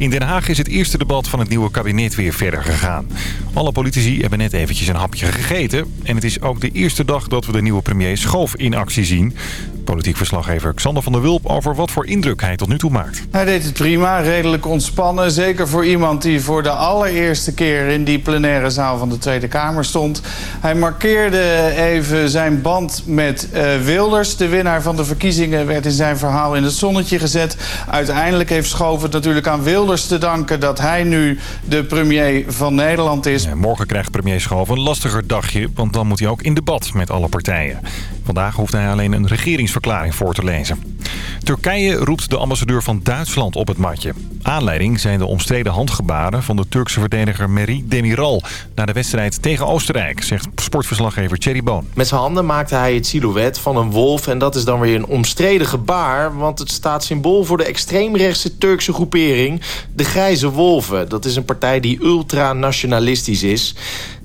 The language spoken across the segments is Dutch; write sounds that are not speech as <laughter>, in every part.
In Den Haag is het eerste debat van het nieuwe kabinet weer verder gegaan. Alle politici hebben net eventjes een hapje gegeten. En het is ook de eerste dag dat we de nieuwe premier Schoof in actie zien. Politiek verslaggever Xander van der Wulp over wat voor indruk hij tot nu toe maakt. Hij deed het prima, redelijk ontspannen. Zeker voor iemand die voor de allereerste keer in die plenaire zaal van de Tweede Kamer stond. Hij markeerde even zijn band met uh, Wilders. De winnaar van de verkiezingen werd in zijn verhaal in het zonnetje gezet. Uiteindelijk heeft Schoof het natuurlijk aan Wilders te danken... dat hij nu de premier van Nederland is. Morgen krijgt premier Schoof een lastiger dagje... want dan moet hij ook in debat met alle partijen. Vandaag hoeft hij alleen een regeringsverklaring voor te lezen. Turkije roept de ambassadeur van Duitsland op het matje. Aanleiding zijn de omstreden handgebaren van de Turkse verdediger Meri Demiral... na de wedstrijd tegen Oostenrijk, zegt sportverslaggever Thierry Boon. Met zijn handen maakte hij het silhouet van een wolf... en dat is dan weer een omstreden gebaar... want het staat symbool voor de extreemrechtse Turkse groepering... de Grijze Wolven. Dat is een partij die ultranationalistisch is...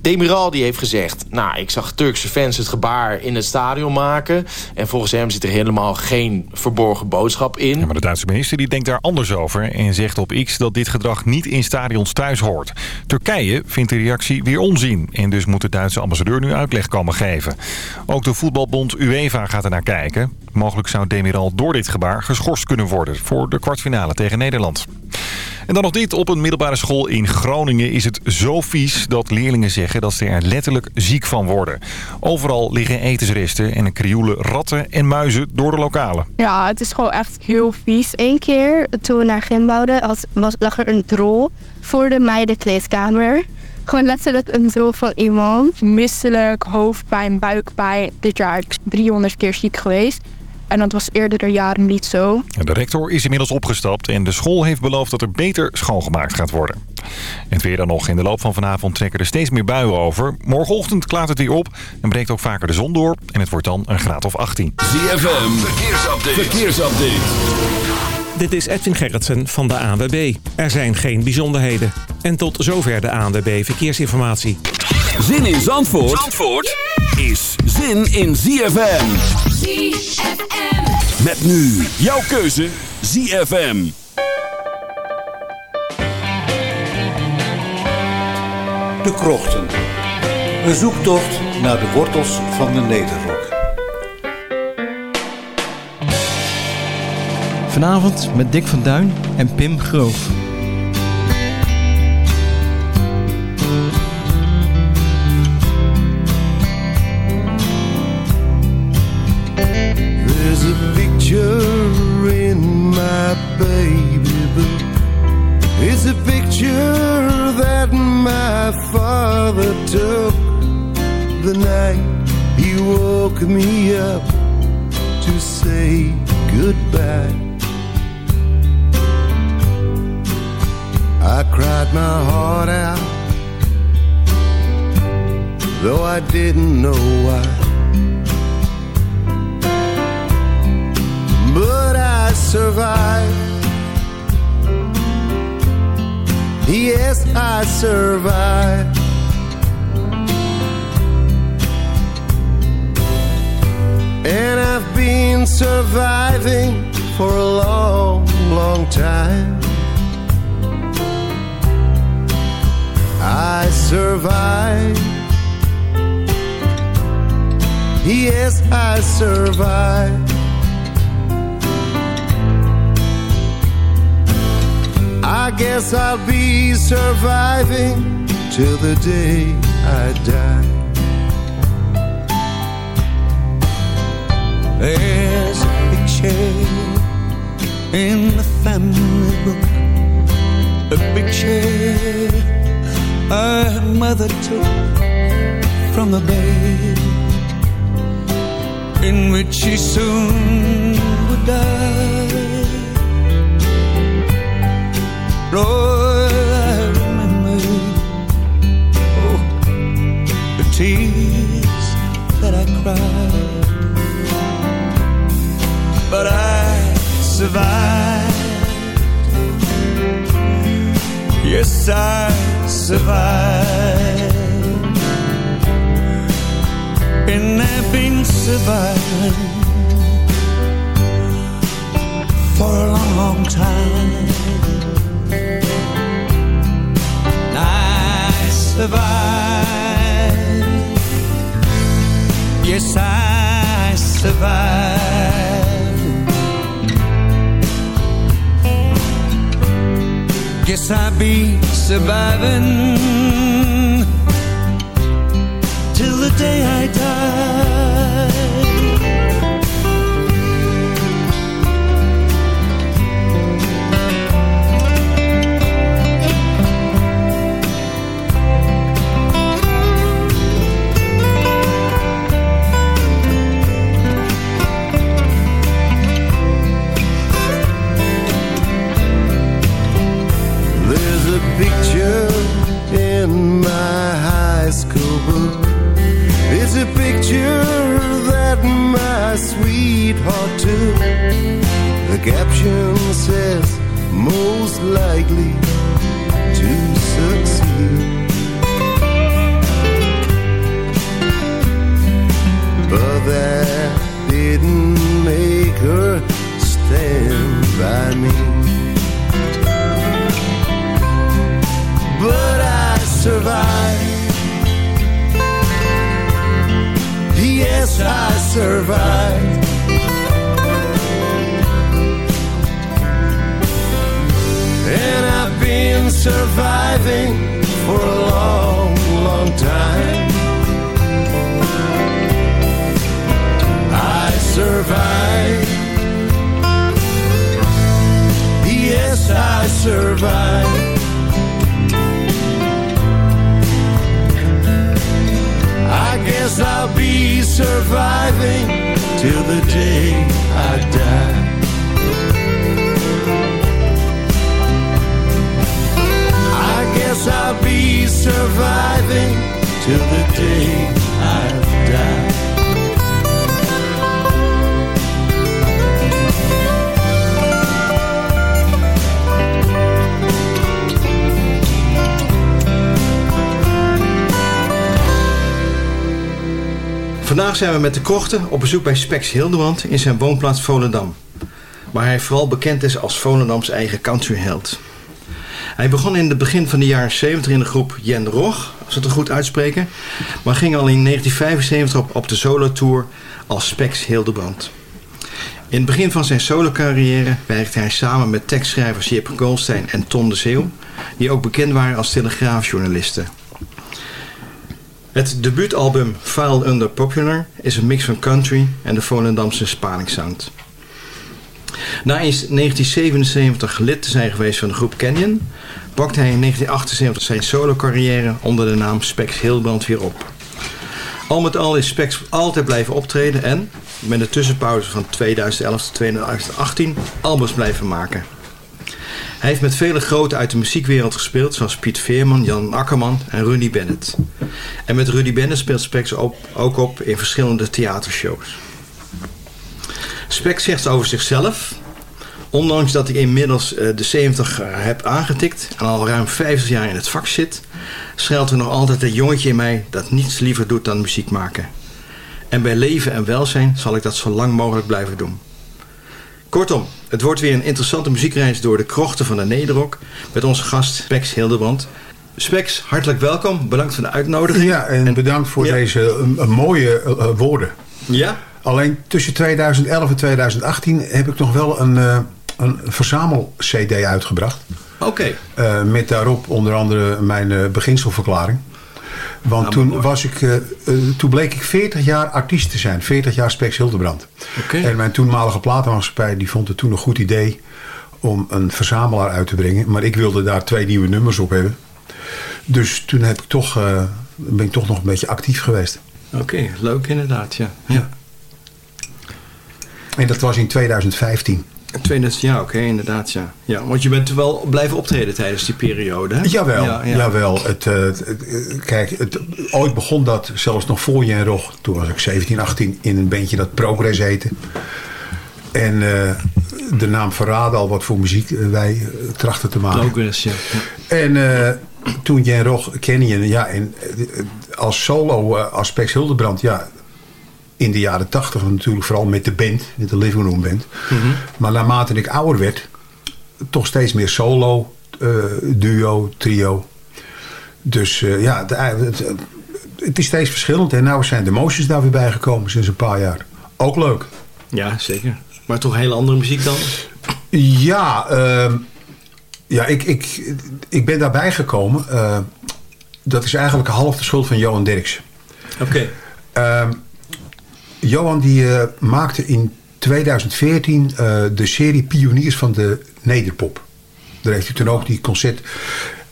Demiral die heeft gezegd... nou, ik zag Turkse fans het gebaar in het stadion maken... en volgens hem zit er helemaal geen verborgen boodschap in. Ja, maar de Duitse minister die denkt daar anders over... en zegt op X dat dit gedrag niet in stadions thuis hoort. Turkije vindt de reactie weer onzin... en dus moet de Duitse ambassadeur nu uitleg komen geven. Ook de voetbalbond UEFA gaat er naar kijken. Mogelijk zou Demiral door dit gebaar geschorst kunnen worden... voor de kwartfinale tegen Nederland. En dan nog dit. Op een middelbare school in Groningen is het zo vies dat leerlingen zeggen dat ze er letterlijk ziek van worden. Overal liggen etensresten en krioelen ratten en muizen door de lokalen. Ja, het is gewoon echt heel vies. Eén keer toen we naar gym bouwden was, lag er een drol voor de meidenkleedkamer. Gewoon letterlijk een drol van iemand. Misselijk, hoofdpijn, buikpijn. Dit jaar 300 keer ziek geweest. En dat was eerder jaren niet zo. De rector is inmiddels opgestapt en de school heeft beloofd dat er beter schoongemaakt gaat worden. En het weer dan nog. In de loop van vanavond trekken er steeds meer buien over. Morgenochtend klaart het weer op en breekt ook vaker de zon door. En het wordt dan een graad of 18. ZFM, verkeersupdate. verkeersupdate. Dit is Edwin Gerritsen van de ANWB. Er zijn geen bijzonderheden. En tot zover de ANWB Verkeersinformatie. Zin in Zandvoort, Zandvoort is zin in ZFM. ZFM. Met nu jouw keuze ZFM. De Krochten. Een zoektocht naar de wortels van de Nederrok. Vanavond met Dick van Duin en Pim Groof. I didn't know why. But I survived Yes, I survived. And I've been surviving for a long, long time. I survived. Yes, I survived. I guess I'll be surviving till the day I die. There's a picture in the family book, a picture our mother took from the bed in which she soon would die. Lord, I remember oh, the tears that I cried, but I survived. Yes, I survived, and I've been surviving for a long long time. I survived. Yes, I survived. Guess I'll be surviving 最爱他。Vandaag zijn we met de krochten op bezoek bij Spex Hildebrand in zijn woonplaats Volendam. Waar hij vooral bekend is als Volendams eigen countryheld. Hij begon in het begin van de jaren 70 in de groep Jen Rog, als we het goed uitspreken. Maar ging al in 1975 op, op de solo-tour als Spex Hildebrand. In het begin van zijn solo-carrière werkte hij samen met tekstschrijvers Jip Goldstein en Tom de Zeeuw, die ook bekend waren als telegraafjournalisten. Het debuutalbum File Under Popular is een mix van country en de Volendamse Spaningssound. Na in 1977 lid te zijn geweest van de groep Canyon, pakte hij in 1978 zijn solo-carrière onder de naam Spex Hilbrand weer op. Al met al is Spex altijd blijven optreden en, met een tussenpauze van 2011 tot 2018, albums blijven maken. Hij heeft met vele groten uit de muziekwereld gespeeld, zoals Piet Veerman, Jan Akkerman en Rudy Bennett. En met Rudy Bennett speelt Spex op, ook op in verschillende theatershows. Spex zegt over zichzelf, ondanks dat ik inmiddels uh, de 70 heb aangetikt en al ruim 50 jaar in het vak zit, schuilt er nog altijd een jongetje in mij dat niets liever doet dan muziek maken. En bij leven en welzijn zal ik dat zo lang mogelijk blijven doen. Kortom, het wordt weer een interessante muziekreis door de krochten van de Nederrok met onze gast Spex Hildebrand. Spex, hartelijk welkom. Bedankt voor de uitnodiging. Ja, en, bedankt voor Ja. deze uh, mooie uh, woorden. Ja? Alleen tussen 2011 en 2018 heb ik nog wel een, uh, een verzamel-cd uitgebracht. Oké. Met daarop onder andere mijn beginselverklaring. Want Nou, toen, was ik, uh, toen bleek ik 40 jaar artiest te zijn. 40 jaar Spex Hildebrand. En mijn toenmalige platenmaatschappij die vond het toen een goed idee om een verzamelaar uit te brengen. Maar ik wilde daar twee nieuwe nummers op hebben. Dus toen heb ik toch, uh, ben ik toch nog een beetje actief geweest. Oké, okay, leuk inderdaad, ja. ja. En dat was in 2015. 2000, ja, oké, okay, inderdaad, ja. ja. Want je bent wel blijven optreden tijdens die periode, hè? Jawel, ja, ja. jawel. Het, uh, het, kijk, het, ooit begon dat zelfs nog voor Jen Rog. Toen was ik 17, 18 in een bandje dat Progress heette. En uh, de naam verraadde al wat voor muziek wij trachten te maken. Progress, ja. En uh, toen Jen Rog, Canyon, ja, en als solo aspect Hildebrand, ja, in de jaren tachtig natuurlijk vooral met de band, met de Living Room Band. Mm -hmm. Maar naarmate ik ouder werd, toch steeds meer solo, eh, duo, trio. Dus eh, ja, de, het, het is steeds verschillend. En nou zijn de motions daar weer bijgekomen sinds een paar jaar. Ook leuk. Ja, zeker. Maar toch hele andere muziek dan? Ja, ehm, ja ik, ik, ik ben daarbij gekomen. eh, dat is eigenlijk half de schuld van Johan Derks. Oké. Ehm, Johan die eh, maakte in 2014 eh, de serie Pioniers van de Nederpop. Daar heeft hij toen ook die concert...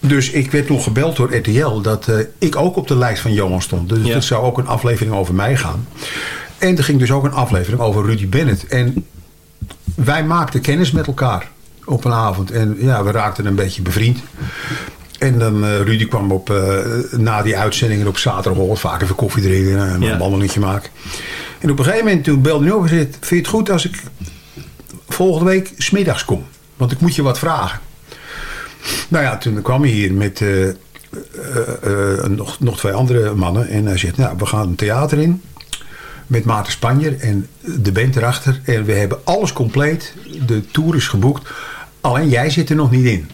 Dus ik werd toen gebeld door RTL dat eh, ik ook op de lijst van Johan stond. Dus Ja. er zou ook een aflevering over mij gaan. En er ging dus ook een aflevering over Rudy Bennett. En wij maakten kennis met elkaar op een avond. En ja, we raakten een beetje bevriend. En dan eh, Rudy kwam op, na die uitzendingen op zaterdag vaak even koffie drinken en Ja. een wandelingetje maken. En op een gegeven moment toen belde hij op en zei, vind je het goed als ik volgende week smiddags kom? Want ik moet je wat vragen. Nou ja, toen kwam hij hier met eh, eh, eh, nog, nog twee andere mannen. En hij zegt, nou, we gaan een theater in. Met Maarten Spanjer en de band erachter. En we hebben alles compleet. De tour is geboekt. Alleen jij zit er nog niet in.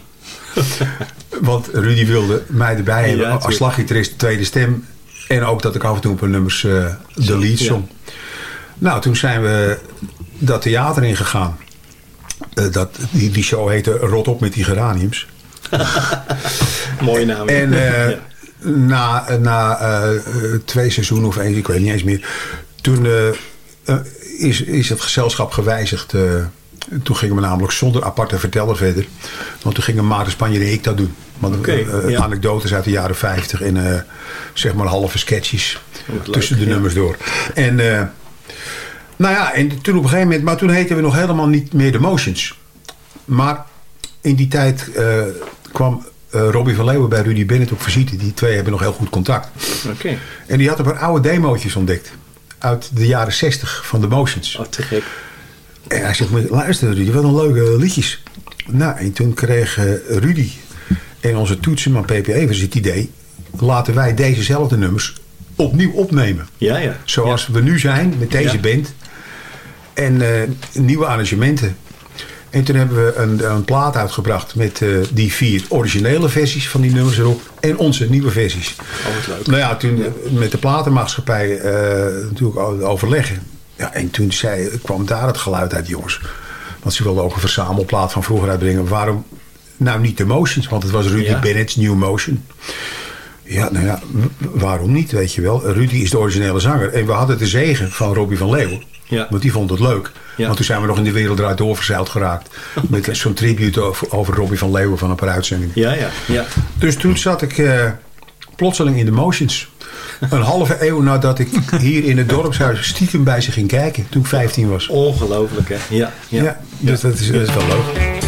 <laughs> Want Rudy wilde mij erbij hebben Ja, als slaggitarist, tweede stem. En ook dat ik af en toe op een nummers eh, de lead ja. zong. Nou, toen zijn we dat theater ingegaan. Eh, dat, die, die show heette Rot op met die geraniums. <laughs> Mooie naam. En eh, Ja. na, na twee seizoenen of één, ik weet niet eens meer. Toen is, is het gezelschap gewijzigd. Eh, toen gingen we namelijk zonder aparte verteller verder. Want toen gingen Maarten Spanje en ik dat doen. Want Oké, eh, ja. anekdotes uit de jaren 50 en eh, zeg maar halve sketches Wat leuk, tussen de ja. nummers door. En eh, nou ja, en toen op een gegeven moment, maar toen heten we nog helemaal niet meer de Motions. Maar in die tijd eh, kwam eh, Robbie van Leeuwen bij Rudy Bennett op visite. Die twee hebben nog heel goed contact. Oké. En die had een paar oude demootjes ontdekt. Uit de jaren 60 van de Motions. Oh, te gek. En hij zegt, luister Rudy, wat een leuke liedjes. Nou, en toen kreeg eh, Rudy en onze toetsenman PP Evers het idee... laten wij dezezelfde nummers opnieuw opnemen. Ja, ja. Zoals we nu zijn met deze Ja. band. En eh, nieuwe arrangementen. En toen hebben we een, een plaat uitgebracht met eh, die vier originele versies van die nummers erop. En onze nieuwe versies. Oh, wat leuk. Nou ja, toen met de platenmaatschappij natuurlijk overleggen. Ja, en toen zei, kwam daar het geluid uit, jongens. Want ze wilden ook een verzamelplaat van vroeger uitbrengen. Waarom nou niet de Motions? Want het was Rudy Ja. Bennett's New Motion. Ja, nou ja, waarom niet, weet je wel. Rudy is de originele zanger. En we hadden de zegen van Robbie van Leeuwen. Ja. Want die vond het leuk. Ja. Want toen zijn we nog in de wereld eruit doorverzeild geraakt. <laughs> Met zo'n tribute over, over Robbie van Leeuwen van een paar uitzendingen. Ja, ja. ja. Dus toen zat ik eh, plotseling in de motions. Een halve eeuw nadat ik hier in het dorpshuis stiekem bij ze ging kijken. Toen ik 15 was. Ongelooflijk, hè? Ja, ja. Ja, dus dat is, dat is wel leuk.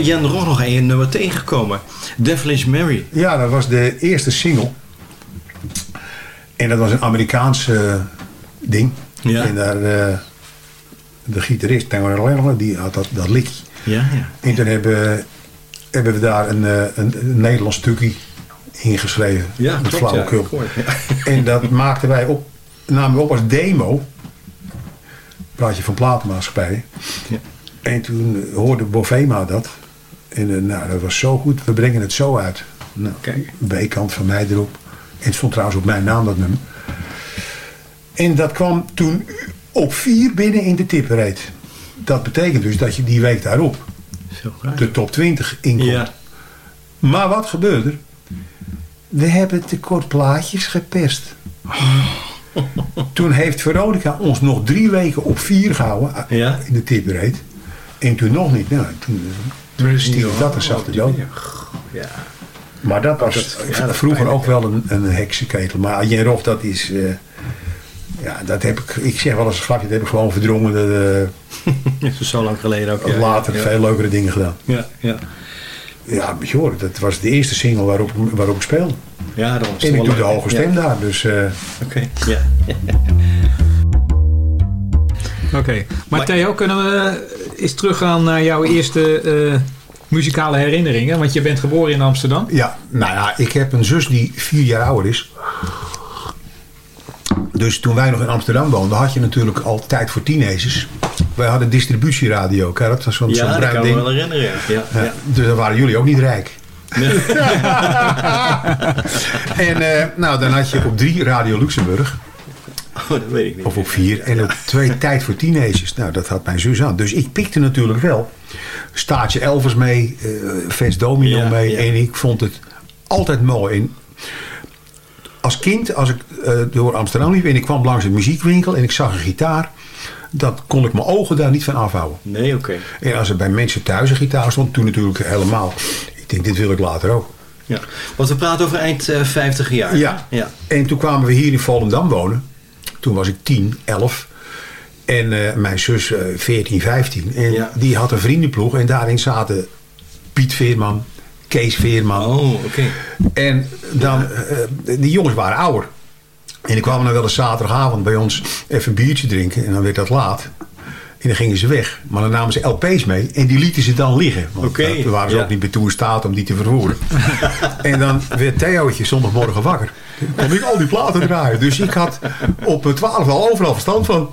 Van Jan Rock nog een nummer tegengekomen. Devilish Mary. Ja, dat was de eerste single. En dat was een Amerikaans eh, ding. Ja. En daar, eh, de gitarist, die had dat, dat likje. Ja, ja. En toen hebben, hebben we daar een, eh, een, een Nederlands stukje ingeschreven. Ja, met klopt, flauwekul. <laughs> En dat maakten wij op, namen we op als demo. Praat je van platenmaatschappijen. Ja. En toen hoorde Bovema dat. En eh, nou, dat was zo goed. We brengen het zo uit. Nou. B-kant van mij erop. En het stond trouwens op mijn naam, dat nummer. En dat kwam toen op vier binnen in de tippereed. Dat betekent dus dat je die week daarop Zo de top 20 inkomt. Ja. Maar wat gebeurde er? We hebben tekort plaatjes geperst. <laughs> toen heeft Veronica ons nog drie weken op vier gehouden eh, Ja. in de tippereed. En toen nog niet. Nou, toen, dat er zacht de dood. Ja. Maar dat was Dat- ja, dat is vroeger pijnlijk, ook wel een, een heksenketel. Maar Jen Roch, dat is... eh, ja, dat heb ik... Ik zeg wel eens een grapje, dat heb ik gewoon verdrongen. Dat, eh, <laughs> Dat is zo lang geleden ook. ja. later ja. veel leukere dingen gedaan. Ja, ja. Ja, maar joh, dat was de eerste single waarop, waarop ik speelde. Ja, dat was En ik doe de hoge Ja. stem daar. Dus eh, Oké, ja. <laughs> Oké. Maar Theo, kunnen we eens teruggaan naar jouw eerste eh, muzikale herinneringen? Want je bent geboren in Amsterdam. ja, nou ja, ik heb een zus die vier jaar ouder is. Dus toen wij nog in Amsterdam woonden, had je natuurlijk al tijd voor teenagers. Wij hadden distributieradio. Kijk, dat was zo'n zo'n Ja, dat bruin kan ik me ding. wel herinneren. Ja. Ja, Ja, ja. Dus dan waren jullie ook niet rijk. <laughs> en eh, nou, dan had je op drie Radio Luxemburg. <laughs> Oh, dat weet ik niet. Of op vier. En op twee <laughs> tijd voor teenagers. Nou, dat had mijn zus aan. Dus ik pikte natuurlijk wel Staatje Elvers mee. Vest Domino Ja, mee. ja. En ik vond het altijd mooi. En als kind, als ik eh, door Amsterdam liep en ik kwam langs een muziekwinkel en ik zag een gitaar. Dat kon ik mijn ogen daar niet van afhouden. Nee, oké. En als er bij mensen thuis een gitaar stond, toen natuurlijk helemaal. Ik denk, dit wil ik later ook. Ja. Want we praten over eind eh 50 jaar. Ja. ja. En toen kwamen we hier in Volendam wonen. Toen was ik 10, 11. En eh, mijn zus eh 14, 15. En Ja. die had een vriendenploeg. En daarin zaten Piet Veerman, Kees Veerman. Oh, oké. En dan, eh, die jongens waren ouder. En die kwamen dan wel eens zaterdagavond bij ons even een biertje drinken. En dan werd dat laat. En dan gingen ze weg. Maar dan namen ze LP's mee. En die lieten ze dan liggen. Want dat- we waren ze ja. ook niet bij toe in staat om die te vervoeren. <laughs> en dan werd Theootje zondagmorgen wakker. Kon ik al die platen draaien. Dus ik had op mijn twaalf al overal verstand van.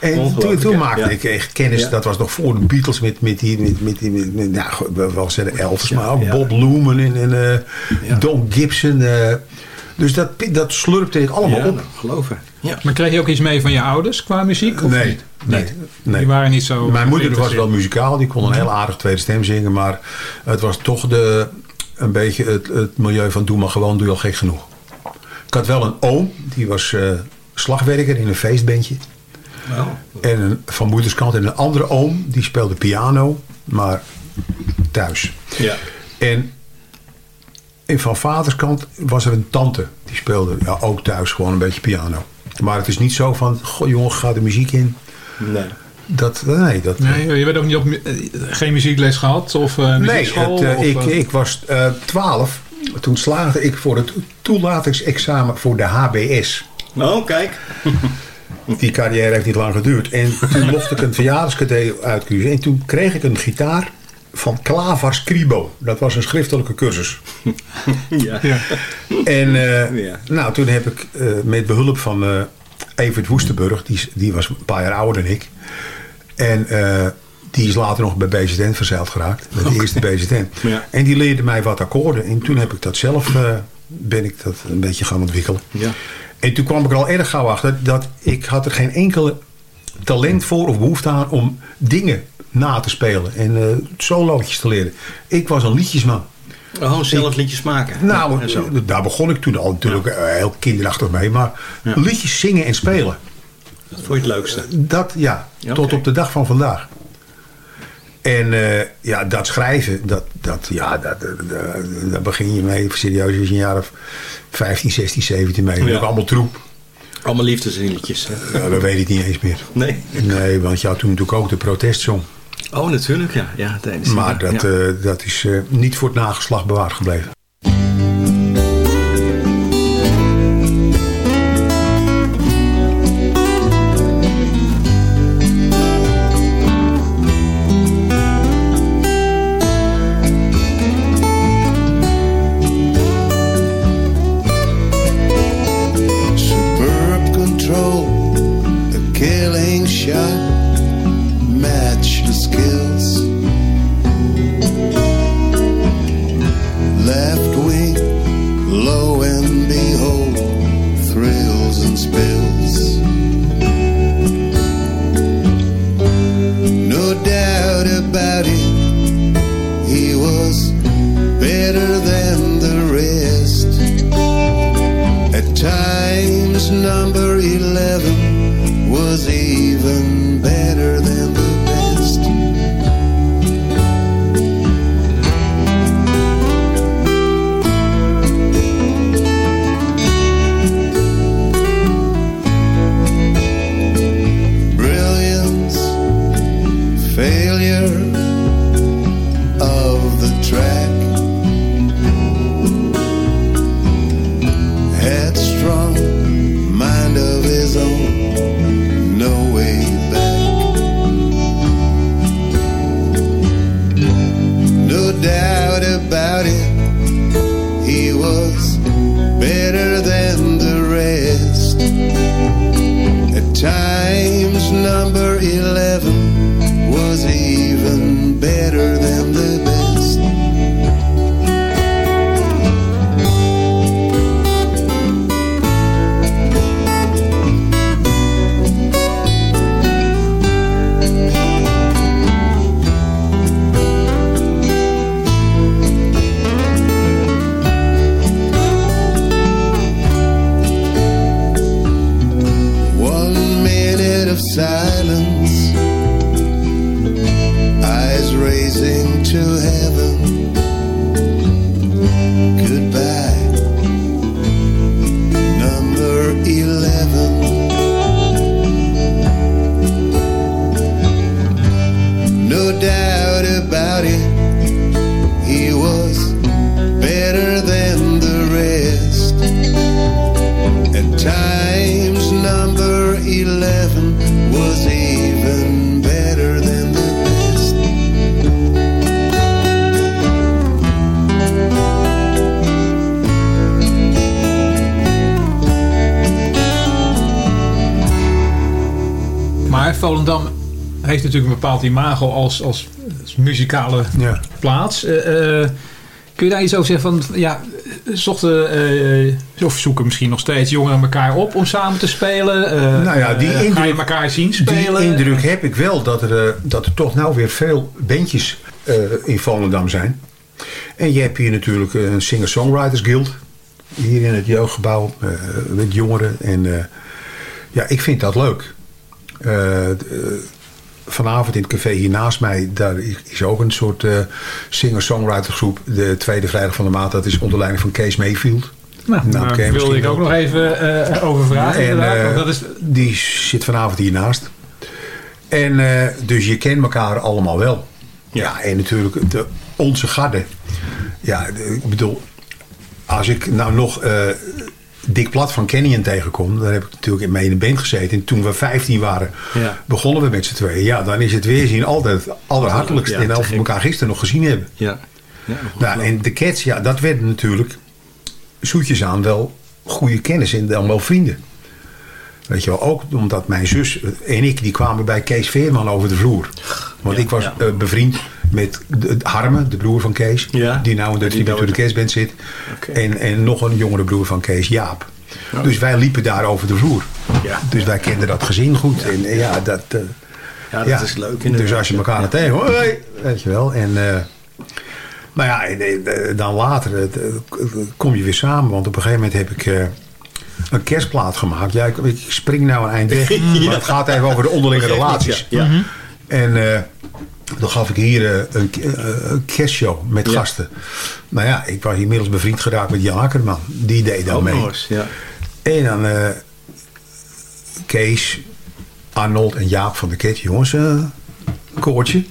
En toen, toen maakte Ja. ik echt kennis. Ja. Dat was nog voor de Beatles met, met die, met, met die, met, met- nou, we- wel zeggen Elvis, maar ook ja. Bob Lumen en, en eh, Ja. Don Gibson. eh. dus dat, dat slurpte ik allemaal Ja, op. nou, geloven. Ja. Maar kreeg je ook iets mee van je ouders qua muziek? Of Nee, niet? nee, Niet? nee. Die waren niet zo Mijn moeder was wel muzikaal. Die kon een heel aardig tweede stem zingen. Maar het was toch de, een beetje het, het milieu van doe maar gewoon, doe je al gek genoeg. Ik had wel een oom. Die was eh, slagwerker in een feestbandje. Oh. En een, van moederskant. En een andere oom. Die speelde piano. Maar thuis. Ja. En, en van vaderskant was er een tante. Die speelde ja, ook thuis gewoon een beetje piano. Maar het is niet zo van, goh jongen, ga de muziek in. Nee. Dat, nee, dat, Nee, je werd ook niet op, eh, geen muziekles gehad? Of eh nee het, eh, of, ik, eh, ik was eh, twaalf. Toen slaagde ik voor het toelatingsexamen voor de HBS. Oh, kijk. <laughs> Die carrière heeft niet lang geduurd. En toen mocht ik een verjaardagscadeau uitkiezen. En toen kreeg ik een gitaar van Klavar Scribo. Dat was een schriftelijke cursus. <laughs> Ja. Ja. En eh, Ja. nou, toen heb ik eh, met behulp van eh Evert Woestenburg, die, die was een paar jaar ouder dan ik. En eh, die is later nog bij BZN verzeild geraakt. Met de eerste BZN. Ja. En die leerde mij wat akkoorden. En toen heb ik dat zelf, eh, ben ik dat een beetje gaan ontwikkelen. Ja. En toen kwam ik er al erg gauw achter dat ik had er geen enkele talent voor of behoefte aan om dingen na te spelen. En eh solootjes te leren. Ik was een liedjesman. Gewoon zelf liedjes maken. Nou, zo. daar begon ik toen al natuurlijk eh, heel kinderachtig mee. Maar liedjes zingen en spelen. Dat vond je het leukste. Dat ja, Ja, tot op de dag van vandaag. En eh, ja, dat schrijven, dat, dat, ja, dat, daar begin je mee serieus als je een jaar of 15, 16, 17 mee. Ja. Ook allemaal troep. Allemaal liefdesliedjes. hè? Ja, dat weet ik niet eens meer. Nee. Nee, want je had toen natuurlijk ook de protestsong. Oh, natuurlijk, ja. ja tijdens Maar dat, ja. eh, dat is eh, niet voor het nageslacht bewaard gebleven. Bepaald imago als, als, als muzikale plaats. Eh, eh, kun je daar iets over zeggen van, ja, zochten, eh, of zoeken misschien nog steeds jongeren elkaar op om samen te spelen? Nou ja, die indruk, ga je elkaar zien spelen? Die indruk heb ik wel, dat er, dat er toch nou weer veel bandjes in Volendam zijn. En je hebt hier natuurlijk een Singer-Songwriters Guild. Hier in het jeugdgebouw met jongeren. En ja, ik vind dat leuk. Vanavond in het café hier naast mij, daar is ook een soort eh singer-songwriter groep. De tweede vrijdag van de maand, dat is onder leiding van Kees Mayfield. Nou, Nou, daar wilde ik ook nog even eh, over vragen. En, eh, want dat is, Die zit vanavond hiernaast. En dus je kent elkaar allemaal wel. Ja, en natuurlijk de, onze garde. Ja, ik bedoel, als ik nou nog Dick Plat van Canyon tegenkom, daar heb ik natuurlijk mee in de band gezeten. En toen we 15 waren, Ja. begonnen we met z'n tweeën. Ja, dan is het weerzien altijd het allerhartelijkst. Ja, en we elkaar gisteren nog gezien hebben. Ja. ja Nou, en de Cats, ja, dat werden natuurlijk zoetjes aan wel goede kennis en dan wel vrienden. Weet je wel, ook omdat mijn zus en ik, die kwamen bij Kees Veerman over de vloer. Want ik was eh, bevriend met de, Harme, de broer van Kees. Ja, die nou in de die nou Tribute to the in- Cats band zit. En, en nog een jongere broer van Kees, Jaap. Oh. Dus wij liepen daar over de vloer. Ja. Dus wij kenden dat gezin goed. En eh, ja, dat... eh, Ja, dat is leuk inderdaad. Dus als je elkaar naar tegen, hoi, weet je wel. En, eh, maar ja, en, eh, dan later eh, kom je weer samen. Want op een gegeven moment heb ik eh, een kerstplaat gemaakt. Ja, ik, ik spring nou een eind weg. <laughs> Maar het gaat even over de onderlinge relaties. ja. Ja. En eh, dan gaf ik hier eh, een, eh, een kerstshow met Ja. gasten. Nou ja, ik was inmiddels bevriend geraakt met Jan Akkerman. Die deed dan Ook mee. ja. En dan eh, Kees, Arnold en Jaap van de Ket. Jongens, een koortje.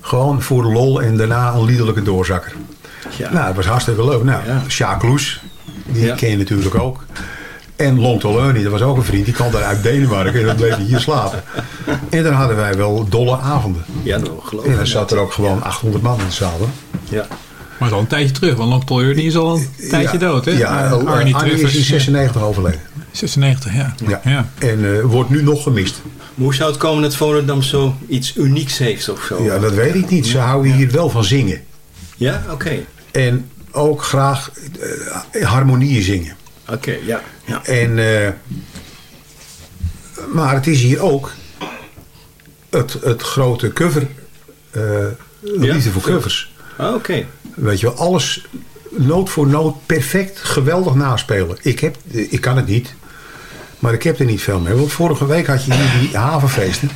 Gewoon voor de lol en daarna een liederlijke doorzakker. Nou, dat was hartstikke leuk. Nou, Sjaak Loes, die ken je natuurlijk ook. En Long Toloni, dat was ook een vriend. Die kwam daar uit Denemarken en dan bleef hij hier slapen. En dan hadden wij wel dolle avonden. Ja, dat geloof ik. En dan zat er ook gewoon 800 man in de zaal. hè. Ja. Maar al een tijdje terug, want Long die is al een tijdje Ja, dood, hè? Ja, Eh, Arnie, Arnie Arnie is in 96 overleden. 96, ja. Ja. En eh, wordt nu nog gemist. Maar hoe zou het komen dat Volendam zo iets unieks heeft of zo? Ja, dat weet ik niet. Ze houden hier wel van zingen. Ja, oké. En ook graag eh, harmonieën zingen. Oké, ja. ja. En, eh, maar het is hier ook het, het grote cover, eh liefde voor covers. Ah, Oké. Weet je wel, alles noot voor noot perfect, geweldig naspelen. Ik, heb, ik kan het niet, maar ik heb er niet veel mee. Want vorige week had je hier die havenfeesten.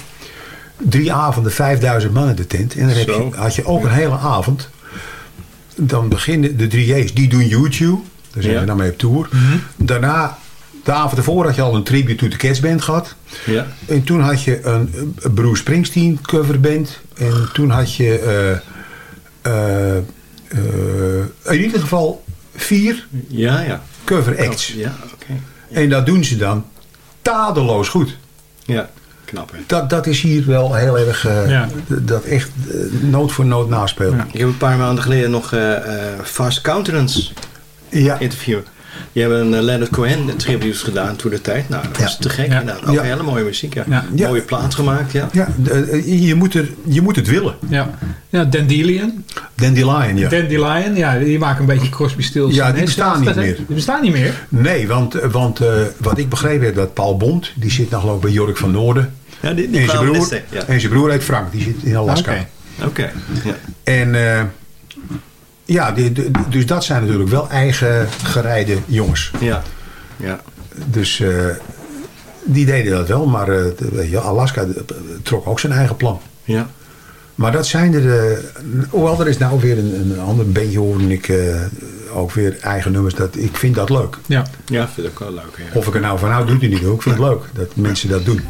Drie avonden, 5000 man in de tent. En dan heb je, had je ook een hele avond. Dan beginnen de drie J's, die doen YouTube. Daar zijn Ja. we dan mee op tour. Daarna, de avond ervoor had je al een tribute to the Cats band gehad. Ja. En toen had je een, een Bruce Springsteen coverband. En toen had je eh, eh, eh, in ieder geval vier Ja, ja. cover acts. Ja, oké. En dat doen ze dan tadeloos goed. Ja, knap hè. Dat, dat is hier wel heel erg, eh, Ja. dat echt eh, nood voor nood naspelen. Ik heb een paar maanden geleden nog eh, eh, Fast Countenance ja. interview. Die hebben een eh, Leonard Cohen tribute gedaan toen de tijd. Nou, dat was te gek. inderdaad. Ook Ja. hele mooie muziek. Ja. Ja. Mooie plaat gemaakt. Ja. Ja, eh, je, moet er, je moet het willen. Ja, ja Dandelion. Dandelion, ja. Dandelion, ja, die maken een beetje Crosby, Stills. Ja, die Nee, bestaan niet meer. Die bestaan niet meer. Nee, want, want eh, wat ik begrepen heb, dat Paul Bond, die zit geloof ik bij Jork van Noorden. Ja, die, die en zijn broer, ja. en zijn broer heet Frank, die zit in Alaska. Oké. Oké. Ja. En eh, ja, die, die- dus dat zijn natuurlijk wel eigen gerijde jongens. Ja. ja. Dus eh, die deden dat wel, maar eh, Alaska eh, trok ook zijn eigen plan. Ja. Maar dat zijn er, hoewel er is nou weer een, een ander bandje hoorde ik eh, ook weer eigen nummers. Dat, ik vind dat leuk. Ja. Ja, vind ik ook wel leuk. Ja. Of ik er nou van hou, doet hij niet. hoor. Ik vind het leuk dat mensen dat doen.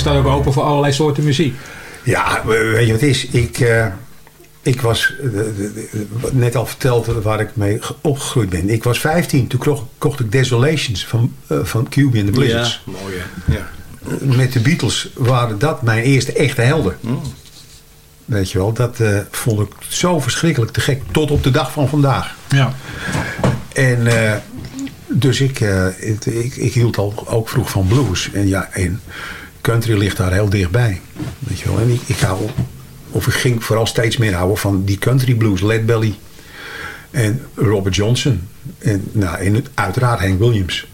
Staat ook open voor allerlei soorten muziek. Ja, weet je wat het is? Ik, eh, ik was, eh, de- de- de- net al verteld waar ik mee ge- opgegroeid ben. Ik was 15, toen kocht, kocht ik Desolations van, eh, van QB and the Blizzards. Ja, mooi hè. Ja. Met de Beatles waren dat mijn eerste echte helden. Weet je wel, dat eh, vond ik zo verschrikkelijk te gek. Tot op de dag van vandaag. Ja. En eh, dus ik, eh, het- ik, ik hield al ook vroeg van blues. En ja, en country ligt daar heel dichtbij. Weet je wel. En ik, ik hou, of ik ging vooral steeds meer houden van die country blues. Led Belly en Robert Johnson. En, nou, en het, uiteraard Hank Williams.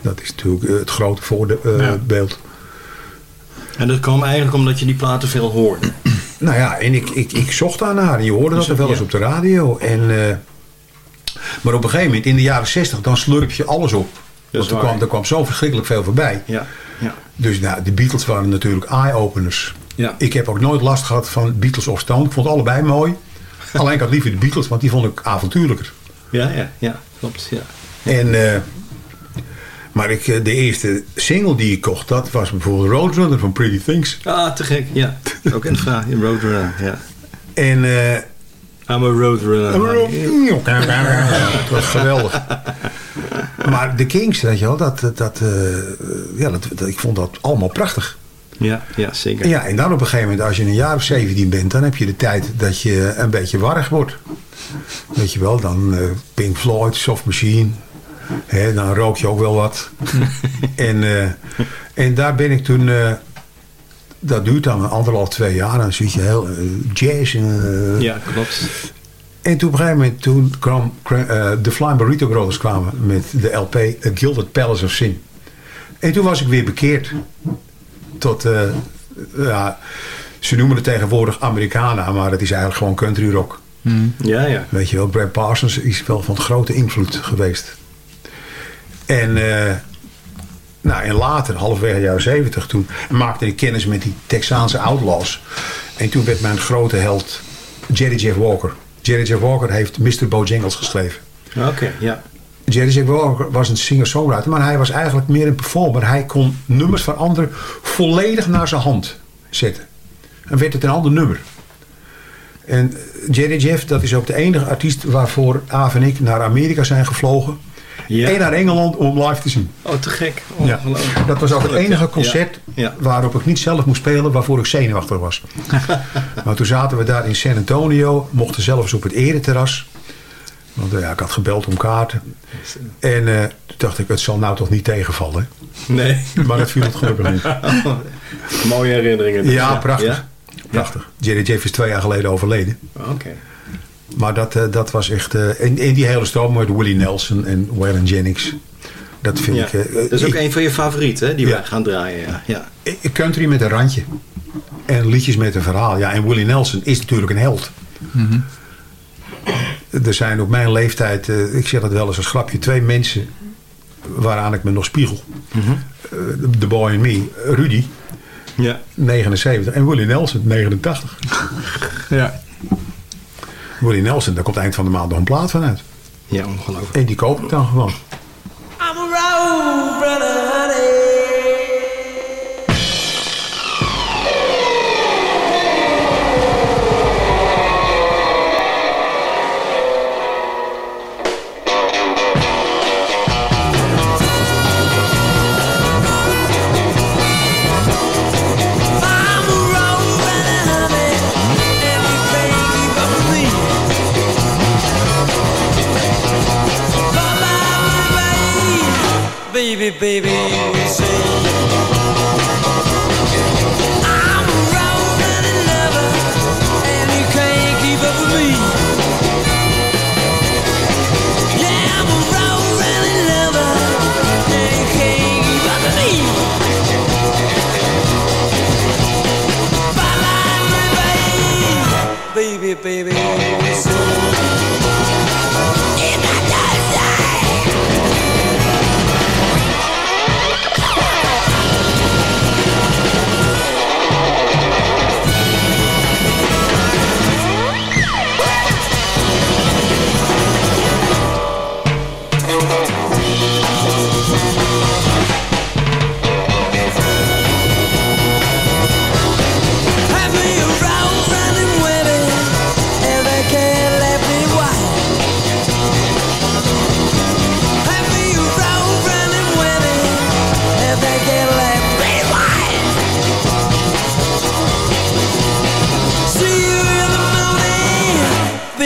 Dat is natuurlijk eh, het grote voorbeeld. En dat kwam eigenlijk omdat je die platen veel hoorde. <clears throat> Nou ja, en ik, ik, ik zocht daarnaar. En je hoorde dat er wel eens op de radio. En, eh, maar op een gegeven moment, in de jaren 60, dan slurp je alles op. Want er kwam, er kwam zo verschrikkelijk veel voorbij. Ja, ja. Dus nou, de Beatles waren natuurlijk eye-openers. Ja. Ik heb ook nooit last gehad van Beatles of Stone. Ik vond allebei mooi. <laughs> Alleen ik had liever de Beatles, want die vond ik avontuurlijker. Ja, ja, ja, klopt. Ja. En, eh, maar ik, eh, de eerste single die ik kocht, dat was bijvoorbeeld Roadrunner van Pretty Things. Ah, te gek. Ja, ook de vraag. In Roadrunner, ja. En... eh I'm a Roadrunner. Het <laughs> was geweldig. <laughs> Maar de Kings, weet je wel, dat, dat, eh, ja, dat, dat- ik vond dat allemaal prachtig. Ja, ja, zeker. En ja, en dan op een gegeven moment, als je een jaar of 17 bent, dan heb je de tijd dat je een beetje warrig wordt. Weet je wel, dan eh, Pink Floyd, Soft Machine. Dan rook je ook wel wat. <laughs> en, eh, en daar ben ik toen, dat duurt dan anderhalf, twee jaar. Dan zit je heel eh, jazz. En, Ja, klopt. En toen op een gegeven moment, toen kwam eh, de Flying Burrito Brothers kwamen met de LP A Gilded Palace of Sin. En toen was ik weer bekeerd tot, eh, ja, ze noemen het tegenwoordig Americana, maar het is eigenlijk gewoon country rock. Ja, ja. Weet je wel, Brad Parsons is wel van grote invloed geweest. En, eh, nou, en later, halverwege de jaren zeventig, toen maakte ik kennis met die Texaanse outlaws. En toen werd mijn grote held Jerry Jeff Walker. Jerry Jeff Walker heeft Mr. Bojangles geschreven. Oké, ja. Jerry Jeff Walker was een singer-songwriter, maar hij was eigenlijk meer een performer. Hij kon nummers van anderen volledig naar zijn hand zetten. En werd het een ander nummer. En Jerry Jeff, dat is ook de enige artiest waarvoor Aaf en ik naar Amerika zijn gevlogen. En naar Engeland om live te zien. Oh, te gek. Ja. Dat was ook het enige Ja, concert ja. waarop ik niet zelf moest spelen, waarvoor ik zenuwachtig was. <laughs> maar toen zaten we daar in San Antonio, mochten zelfs op het ereterras. Want eh, ja, ik had gebeld om kaarten. En eh, toen dacht ik, het zal nou toch niet tegenvallen. Nee. Maar dat viel het gelukkig niet. <laughs> Mooie herinneringen. dus, Ja, prachtig. Ja? Prachtig. Jerry Jeff is twee jaar geleden overleden. Oké. Maar dat, eh, dat was echt... eh en, en die hele stroom met Willie Nelson en Waylon Jennings. Dat vind Ja. ik... eh, Dat is ook ik- een van je favorieten, hè, die Ja. wij gaan draaien. Ja. ja. eh, Country met een randje. En liedjes met een verhaal. Ja, en Willie Nelson is natuurlijk een held. Er zijn op mijn leeftijd, eh, ik zeg het wel eens als grapje, twee mensen waaraan ik me nog spiegel. Eh, The Boy and Me, Rudy, Ja. 79, en Willie Nelson, 89. Ja. Willie Nelson, daar komt eind van de maand nog een plaat van uit. Ja, ongelooflijk. En die koop ik dan gewoon.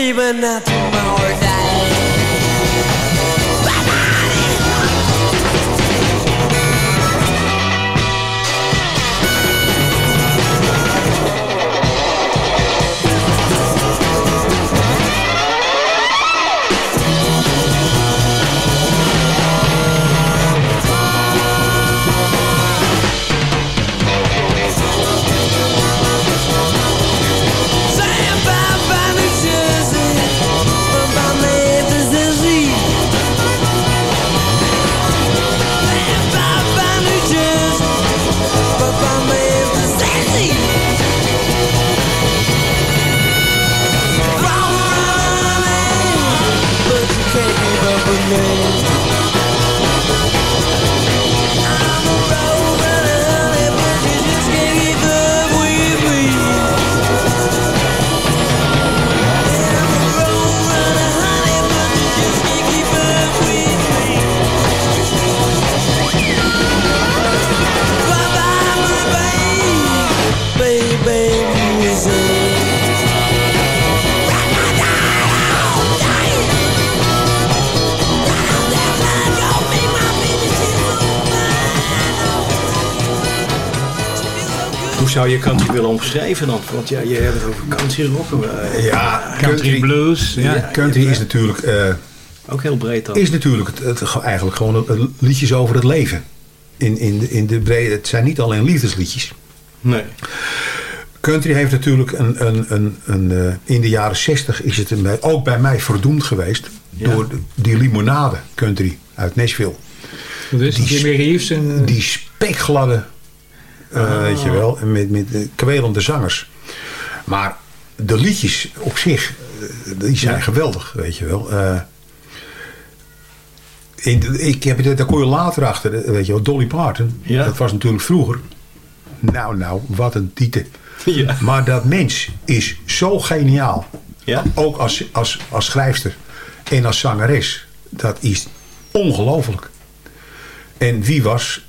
even at my work that name zou je country willen omschrijven dan? Want ja, je hebt het over country rock. eh, Ja, country blues. Ja, country is natuurlijk... eh, Ook heel breed dan. Is natuurlijk het, het, eigenlijk gewoon liedjes over het leven. In, in, de, in de brede, het zijn niet alleen liefdesliedjes. Nee. Country heeft natuurlijk een, een, een, een, eh, in de jaren 60 is het een, ook bij mij verdoemd geweest. Door die limonade country uit Nashville. Dat is Die Jimmy Reeves en... Die spekgladde, eh, weet je wel, en met, met kwelende zangers. Maar de liedjes op zich, eh, die zijn geweldig, weet je wel. Eh, in ik heb, daar kon je later achter, weet je wel, Dolly Parton. Dat was natuurlijk vroeger. Nou, nou, wat een titel. <laughs> Ja. Maar dat mens is zo geniaal. Ja? Ook als, als, als schrijfster en als zangeres. Dat is ongelooflijk. En wie was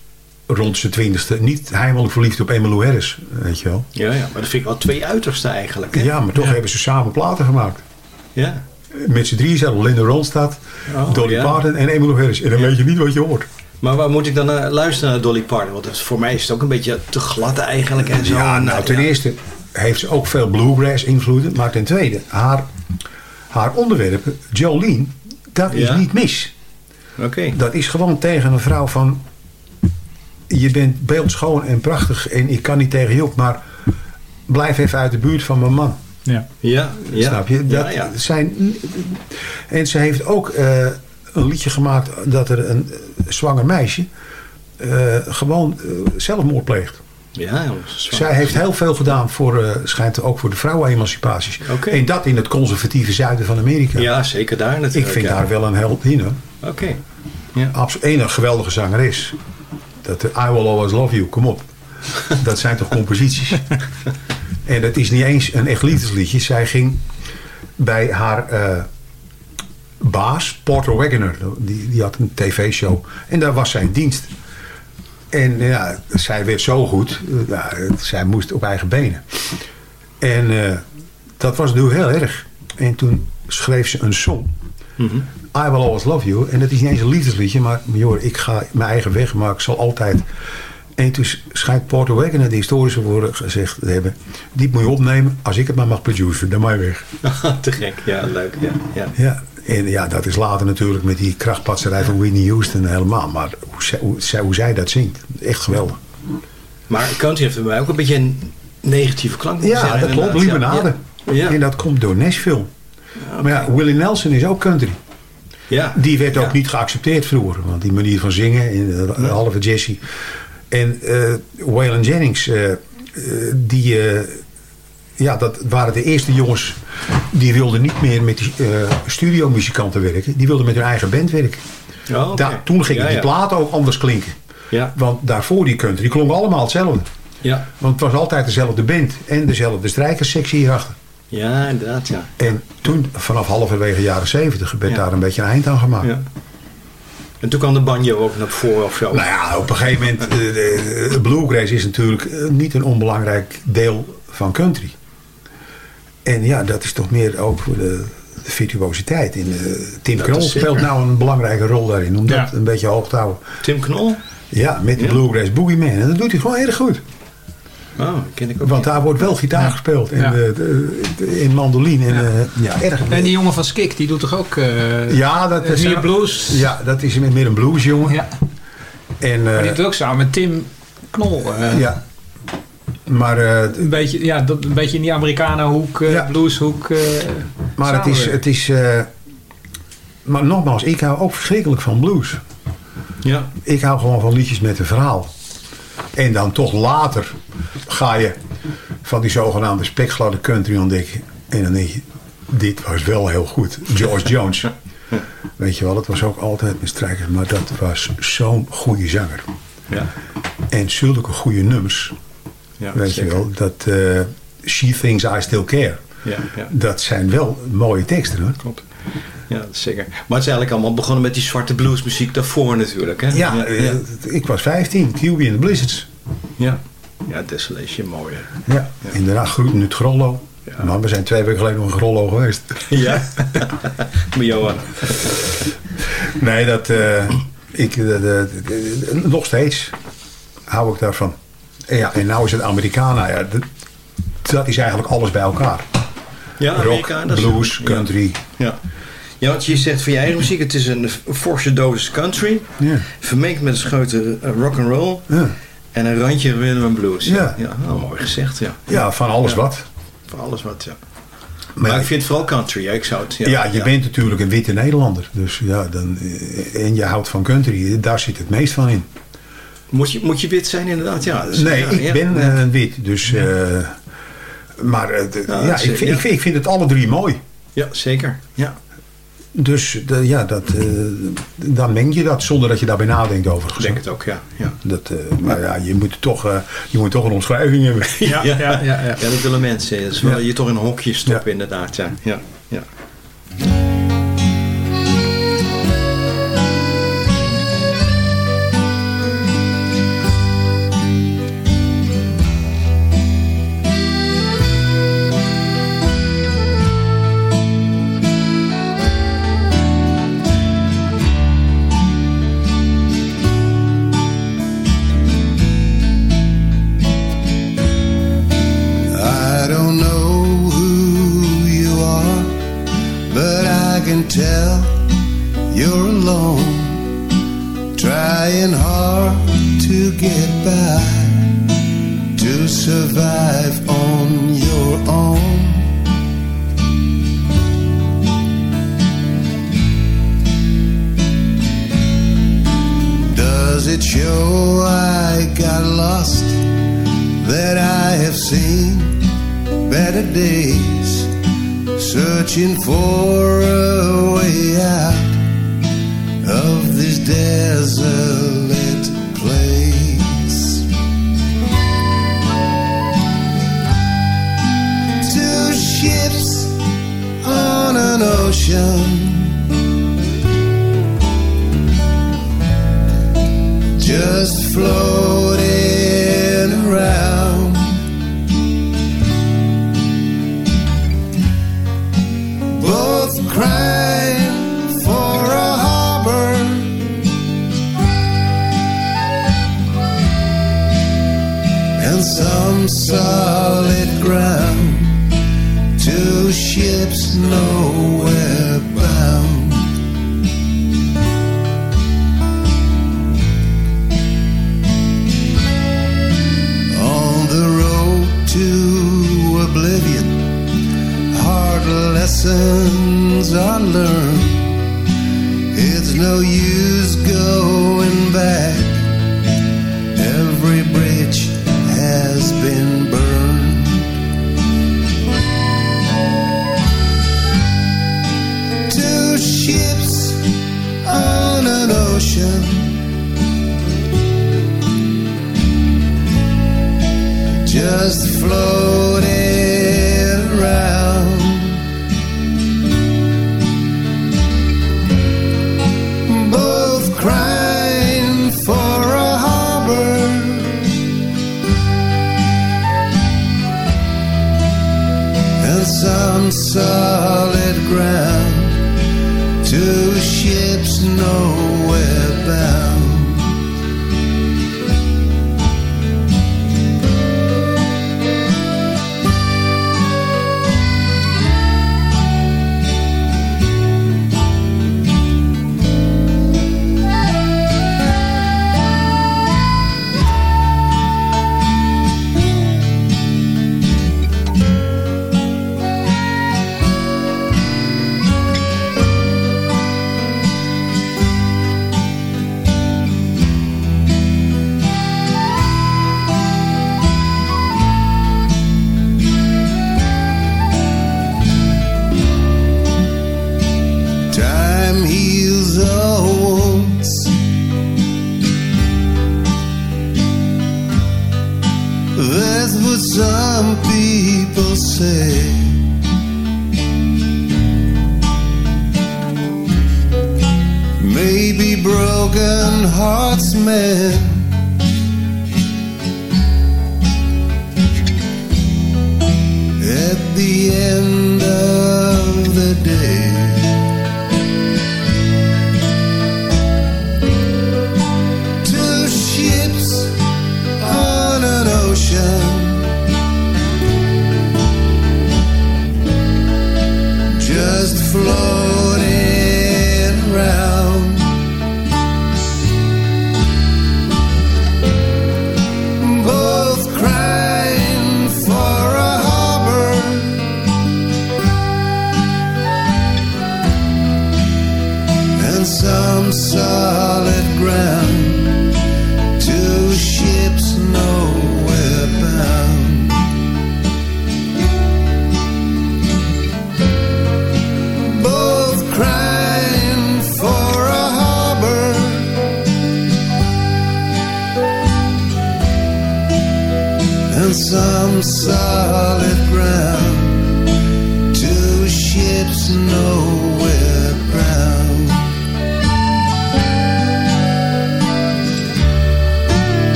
rond zijn twintigste niet heimelijk verliefd op Emmylou Harris? Weet je wel? Ja, ja, maar dat vind ik wel twee uitersten eigenlijk. Hè? Ja, maar toch hebben ze samen platen gemaakt. Ja. Met z'n drieën zaten Linda Ronstadt, Oh, Dolly ja. Parton en Emmylou Harris. En dan weet je niet wat je hoort. Maar waar moet ik dan naar luisteren naar Dolly Parton? Want is- voor mij is het ook een beetje te glad eigenlijk en zo. Ja, nou eh, ten eerste heeft ze ook veel bluegrass invloeden. Maar ten tweede, haar, haar onderwerpen, Jolene, dat is niet mis. Oké. Dat is gewoon tegen een vrouw van... Je bent beeldschoon en prachtig en ik kan niet tegen je op. Maar blijf even uit de buurt van mijn man. Ja. Ja, ja. Snap je? Dat Ja, ja. Zijn, en ze heeft ook eh, een liedje gemaakt dat er een eh, zwanger meisje eh, gewoon zelfmoord pleegt. Ja. Zij heeft heel veel gedaan voor, eh, schijnt ook voor de vrouwenemancipaties. Oké. En dat in het conservatieve zuiden van Amerika. Ja, zeker daar natuurlijk. Ik vind ja. haar wel een held in. hoor. Oké. Absoluut. En een geweldige zangeres. Dat I Will Always Love You, kom op. Dat zijn toch composities. en dat is niet eens een echt liefdesliedje. Zij ging bij haar eh, baas, Porter Wagoner. Die, die had een tv-show. En daar was zij in dienst. En ja, zij werd zo goed. eh, zij moest op eigen benen. En eh, dat was nu heel erg. En toen schreef ze een song. I Will Always Love You. En dat is niet eens een liefdesliedje, maar joh, ik ga mijn eigen weg, maar ik zal altijd... En toen schijnt Porter Wagoner, de historische woorden gezegd te hebben... die moet je opnemen, als ik het maar mag produceren, dan maar weg. <laughs> Te gek. Ja, leuk. Ja, ja. Ja, en ja, dat is later natuurlijk met die krachtpatserij van Whitney Houston helemaal. Maar hoe, zij- hoe, zij- hoe zij dat zingt, echt geweldig. Maar country heeft bij mij ook een beetje een negatieve klank. Ja, dat klopt, limonade. Ja. Ja. En dat komt door Nashville. Maar ja, Willie Nelson is ook country. Ja. Die werd ook Ja. niet geaccepteerd vroeger. Want die manier van zingen, en de halve Jesse. En eh Waylon Jennings, eh, eh, die, ja, dat waren de eerste jongens die wilden niet meer met die studiomuzikanten werken. Die wilden met hun eigen band werken. Oh. Daar- toen gingen Ja, die platen ook anders klinken. Ja. Want daarvoor die country, die klonken allemaal hetzelfde. Ja. Want het was altijd dezelfde band en dezelfde strijkerssectie hierachter. Ja, inderdaad, ja. En toen, vanaf halverwege jaren zeventig, werd Ja. daar een beetje een eind aan gemaakt. ja. En toen kwam de banjo ook naar voren of zo. Nou ja, op een gegeven moment, eh, de, de bluegrass is natuurlijk eh, niet een onbelangrijk deel van country. En ja, dat is toch meer ook voor de, virtuositeit. In, eh, Tim Dat Knol speelt nou een belangrijke rol daarin. Om Ja. dat een beetje hoog te houden. Tim Knol? Ja, met de Ja. Bluegrass Boogeyman. En dat doet hij gewoon erg goed. Oh, ken ik ook Want daar wordt wel gitaar gespeeld. En Ja. in mandoline. En, Ja. eh, ja, erg. En die jongen van Skik, die doet toch ook eh ja, dat eh, is meer blues? Ja, dat is meer een bluesjongen. Ja. En, Maar eh, die doet ook samen met Tim Knol. eh, ja. Maar, eh, een, beetje, ja, een beetje in die Amerikanenhoek, eh blueshoek. eh, maar het is... Het is eh, maar nogmaals, ik hou ook verschrikkelijk van blues. Ja. Ik hou gewoon van liedjes met een verhaal. En dan toch later ga je van die zogenaamde spekgladde country ontdekken. En dan denk je, dit was wel heel goed. George Jones. <laughs> Weet je wel, dat was ook altijd met strijkers. Maar dat was zo'n goede zanger. Ja. En zulke goede nummers. Ja, weet zeker. je wel, dat eh, She Thinks I Still Care. Ja, ja. Dat zijn wel mooie teksten hoor. Klopt. Ja, zeker. Maar het is eigenlijk allemaal begonnen met die zwarte bluesmuziek daarvoor natuurlijk. Hè? Ja, ja, eh, ik was 15, QB in the Blizzards. ja. Ja, Desolation, mooi. hè. Ja, en daarna groeide het Grollo. Maar we zijn twee weken geleden nog in Grollo geweest. <laughs> Ja, met Johan. Nee, dat, eh, ik, nog steeds hou ik daarvan. En, ja, en nou is het Americana. Ja, dat, dat is eigenlijk alles bij elkaar. Ja, Rock, Amerika, dat is- blues, ja. country. Ja. Ja, want je zegt van je eigen muziek, het is een forse dosis country. Ja. Vermengd met een scheute rock and roll. Ja. En een randje rhythm and blues. Ja. ja oh, mooi gezegd, ja. Ja, van alles wat. Van alles wat, ja. Maar Maar, ik vind het vooral country, ja. Ik zou het, ja, Ja, je bent natuurlijk een witte Nederlander. Dus ja, dan, eh, en je houdt van country. Daar zit het meest van in. Moet je, moet je wit zijn inderdaad? Ja, dus- nee, ja, ik ben eh, wit. Dus, eh, maar eh, Ja, ik, ik, vind, ik vind het alle drie mooi. Ja, zeker. Ja. Dus de- ja, dat, eh, dan meng je dat zonder dat je daarbij nadenkt over. Ik denk het ook, ja. ja. Dat, eh, maar ja, je moet, toch, eh, je moet toch een omschrijving hebben. <laughs> Ja, ja, ja, ja. dat willen mensen. Dat wel Ja. je toch in een hokje stoppen, inderdaad. Ja, ja, every breath.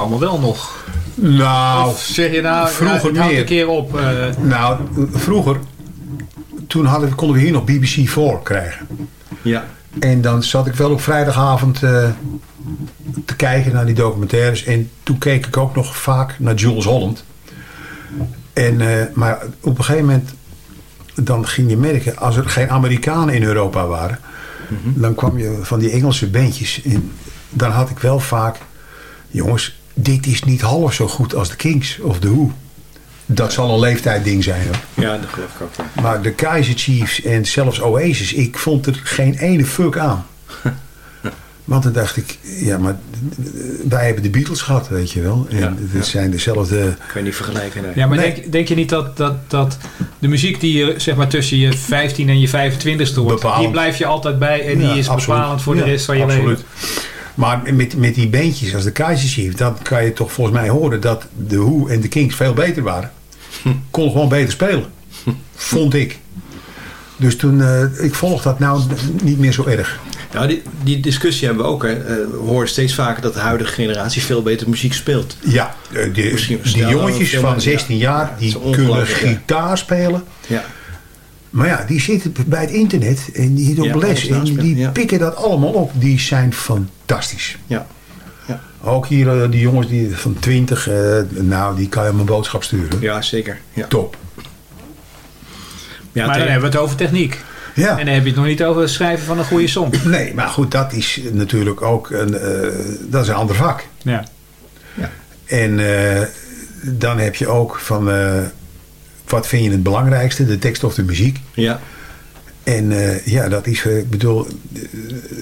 Allemaal wel nog. Nou, Of zeg je nou, vroeger ja, meer. een keer op. eh, Nou, vroeger, toen hadden, konden we hier nog BBC 4 krijgen. Ja. En dan zat ik wel op vrijdagavond eh, te kijken naar die documentaires. En toen keek ik ook nog vaak naar Jules Holland. En, eh, maar op een gegeven moment, dan ging je merken, als er geen Amerikanen in Europa waren, dan kwam je van die Engelse bandjes. En dan had ik wel vaak, jongens, dit is niet half zo goed als de Kings of de Who. Dat zal een leeftijdding zijn hoor. Ja, dat geloof ik ook. Ja. Maar de Kaiser Chiefs en zelfs Oasis, ik vond er geen ene fuck aan. <laughs> Want dan dacht ik, ja, maar wij hebben de Beatles gehad, weet je wel. En Ja, het ja. zijn dezelfde... Kan je niet vergelijken. Nee. Ja, maar Nee. denk, denk je niet dat, dat, dat de muziek die je zeg maar tussen je 15 en je 25ste hoort, die blijf je altijd bij en Ja, die is absoluut. bepalend voor de rest van je absoluut. leven? Maar met, met die bandjes als de Kaiser Chiefs, dan kan je toch volgens mij horen dat de Who en de Kings veel beter waren. <laughs> Kon gewoon beter spelen. Vond ik. Dus toen, eh, ik volg dat nou niet meer zo erg. Nou, die, die discussie hebben we ook. Hè. Eh, we horen steeds vaker dat de huidige generatie veel beter muziek speelt. Ja, eh, die, Misschien die jongetjes van meer, 16 ja. jaar, Ja, die kunnen gitaar spelen. Ja. Maar ja, die zitten bij het internet en die op Ja, les. En die ja. pikken dat allemaal op. Die zijn fantastisch. Ja. Ook hier eh, die jongens die van 20, eh, nou die kan je mijn boodschap sturen. Ja, zeker. Ja. Top. Ja, maar dan hebben we het over techniek. Ja. En dan heb je het nog niet over het schrijven van een goede song. <clears throat> Nee, maar goed, dat is natuurlijk ook een, eh, dat is een ander vak. Ja. En eh, dan heb je ook van, eh, wat vind je het belangrijkste, de tekst of de muziek? Ja. En eh, ja, dat is, eh, ik bedoel, eh,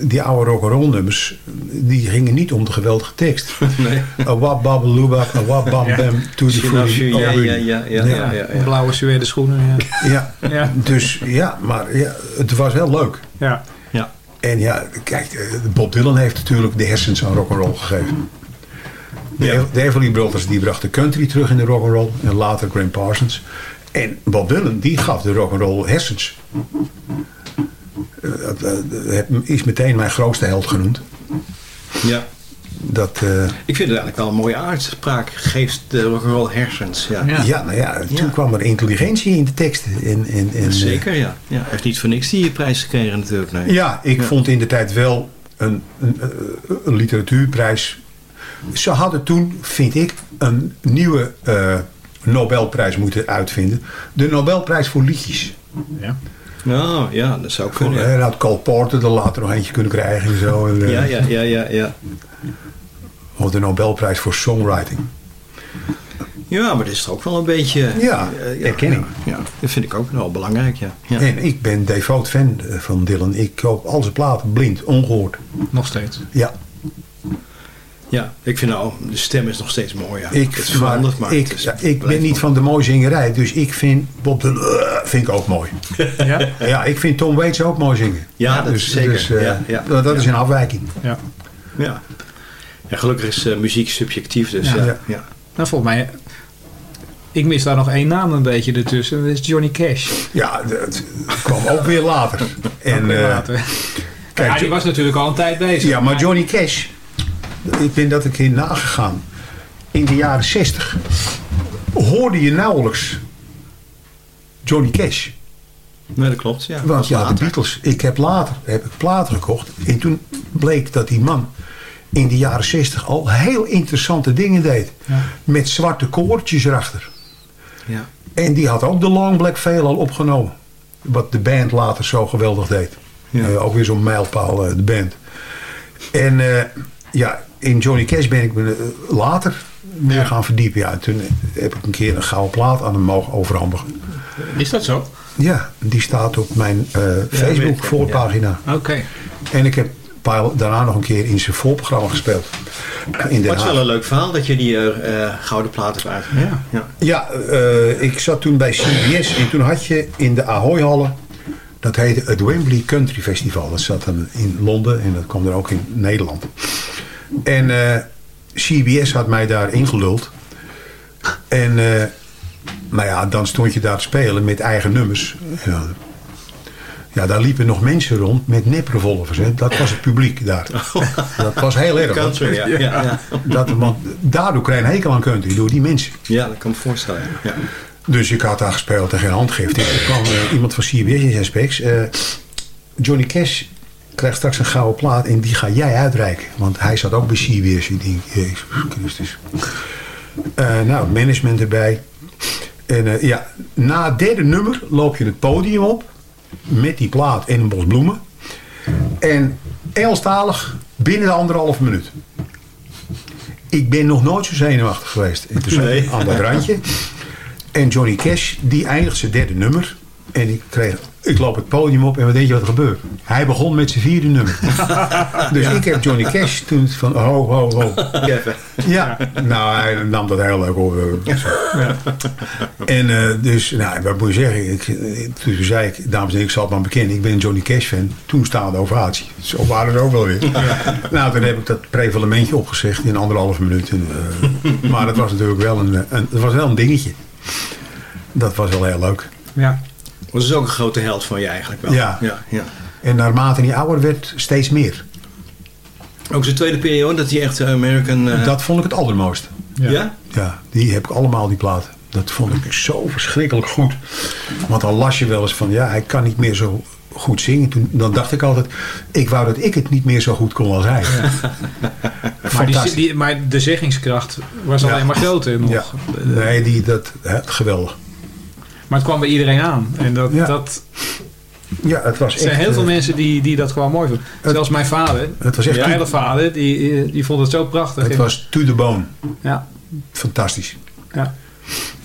die oude rock'n'roll nummers, die gingen niet om de geweldige tekst. <laughs> Nee. A wap babalooba, a wap bam bam, to the you, ja, ja, ja, ja. Blauwe suède schoenen. Ja. Ja, Ja. dus ja, maar ja, het was wel leuk. Ja. Ja. En ja, kijk, Bob Dylan heeft natuurlijk de hersens aan rock'n'roll gegeven. De, Ja. de Everly Brothers die brachten country terug in de rock'n'roll. En later Graham Parsons. En Bob Dylan die gaf de rock'n'roll hersens. Eh, dat, eh, is meteen mijn grootste held genoemd. Ja. dat... eh, Ik vind het eigenlijk wel een mooie uitspraak. Geeft de rock'n'roll hersens. Ja, ja. nou ja, toen kwam er intelligentie in de teksten. En, en, en, Zeker, ja. ja. Hij heeft niet voor niks die prijs gekregen natuurlijk. Nee. Ja, ik vond in de tijd wel een, een, een literatuurprijs. Ze hadden toen, vind ik, een nieuwe eh, Nobelprijs moeten uitvinden. De Nobelprijs voor liedjes. Ja. Oh, ja, dat zou kunnen. eh, had Cole Porter er later nog eentje kunnen krijgen en zo. En, eh, Ja, ja, ja, ja, ja. Of de Nobelprijs voor songwriting. Ja, maar dat is toch ook wel een beetje... Ja, eh, erkenning. Ja, ja, dat vind ik ook wel belangrijk, ja. ja. En ik ben devoot fan eh, van Dylan. Ik koop al zijn platen blind, ongehoord. Nog steeds. Ja, Ja, ik vind nou, de stem is nog steeds mooi. Ja. ik, het is veranderd, maar, ik, het is- ja, het ik ben niet mooi. van de mooie zingerij. Dus ik vind Bob Dylan eh, vind ik ook mooi. Ja? Ja, ik vind Tom Waits ook mooi zingen. Ja, dat is zeker. Dus, eh, Ja, ja. dat dat is een afwijking. Ja. Ja. ja, gelukkig is eh, muziek subjectief, dus Ja. ja. Ja. ja. Nou, volgens mij... Ik mis daar nog één naam een beetje ertussen. Dat is Johnny Cash. Ja, dat kwam ook weer later. En, Weer eh, later. kijk, ja, die was natuurlijk al een tijd bezig. Ja, maar Johnny Cash, ik ben dat een keer nagegaan. In de jaren 60 hoorde je nauwelijks Johnny Cash. Nee, dat klopt. Ja. Want ja, de Beatles. Ik heb later heb ik platen gekocht. En toen bleek dat die man in de jaren 60 al heel interessante dingen deed. Met zwarte koortjes erachter. Ja. En die had ook de Long Black Veil al opgenomen. Wat de band later zo geweldig deed. Eh, ook weer zo'n mijlpaal, eh, de band. En eh, ja, in Johnny Cash ben ik me eh, later meer gaan verdiepen. Ja, toen heb ik een keer een gouden plaat aan hem mogen overhandigen. Is dat zo? Ja, die staat op mijn eh, Facebook voorpagina. Oké. En ik heb daarna nog een keer in zijn voorprogramma gespeeld. In het is wel een leuk verhaal dat je die eh, gouden plaat hebt uitgebracht. Ja. Ja. Ja, eh, ik zat toen bij CBS en toen had je in de Ahoy-hallen, dat heette het Wembley Country Festival. Dat zat dan in Londen en dat kwam er ook in Nederland. En eh, CBS had mij daar ingeluld. En eh, nou ja, dan stond je daar te spelen met eigen nummers. Ja, ja, daar liepen nog mensen rond met neprevolvers. Hè. Dat was het publiek daar. <laughs> Dat was heel erg. Country, ja. ja. ja. Dat, want daardoor kreeg je een hekel aan country, door die mensen. Ja, dat kan ik me voorstellen. Ja. Dus ik had daar gespeeld en geen handgift. Er kwam eh, iemand van CBS in zijn specs. eh, Johnny Cash krijgt straks een gouden plaat en die ga jij uitreiken. Want hij zat ook bij CBS. Ik denk, Jezus Christus. Eh, nou, management erbij. En eh, ja, na het derde nummer loop je het podium op. Met die plaat en een bos bloemen. En Engelstalig binnen de anderhalve minuut. Ik ben nog nooit zo zenuwachtig geweest. En toen Nee. aan dat randje. En Johnny Cash, die eindigt zijn derde nummer. En ik kreeg, ik loop het podium op en wat denk je wat er gebeurt? Hij begon met zijn vierde nummer. <laughs> dus ik heb Johnny Cash toen van ho, ho, ho. Ja, nou hij nam dat heel leuk op. En eh, dus, nou, wat moet je zeggen? Ik, eh, toen zei ik, dames en heren, ik zal het maar bekennen. Ik ben een Johnny Cash fan. Toen staande ovatie. Zo waren ze ook wel weer. Nou, toen heb ik dat prevalementje opgezegd in anderhalf minuut. En, eh, maar dat was natuurlijk wel een, een, dat was wel een dingetje. Dat was wel heel leuk. Ja. Dat is ook een grote held van je eigenlijk wel. Ja. ja, ja. En naarmate hij ouder werd, steeds meer. Ook zijn tweede periode, dat hij echt American... eh, Dat vond ik het allermooist. ja? Ja, die heb ik allemaal, die platen. Dat vond ik zo verschrikkelijk goed. Want dan las je wel eens van, ja, hij kan niet meer zo goed zingen. Toen, dan dacht ik altijd, ik wou dat ik het niet meer zo goed kon als hij. <laughs> Maar, die, die, maar de zeggingskracht was Ja. alleen maar groter nog. Ja. Nee, die, dat, hè, geweldig. Maar het kwam bij iedereen aan. En dat, Ja. dat Ja, het was er zijn echt, heel veel eh, mensen die, die dat gewoon mooi vinden. Zelfs mijn vader, Het was echt mijn vader, die, die vond het zo prachtig. Het was to the bone. Ja. Fantastisch. Ja.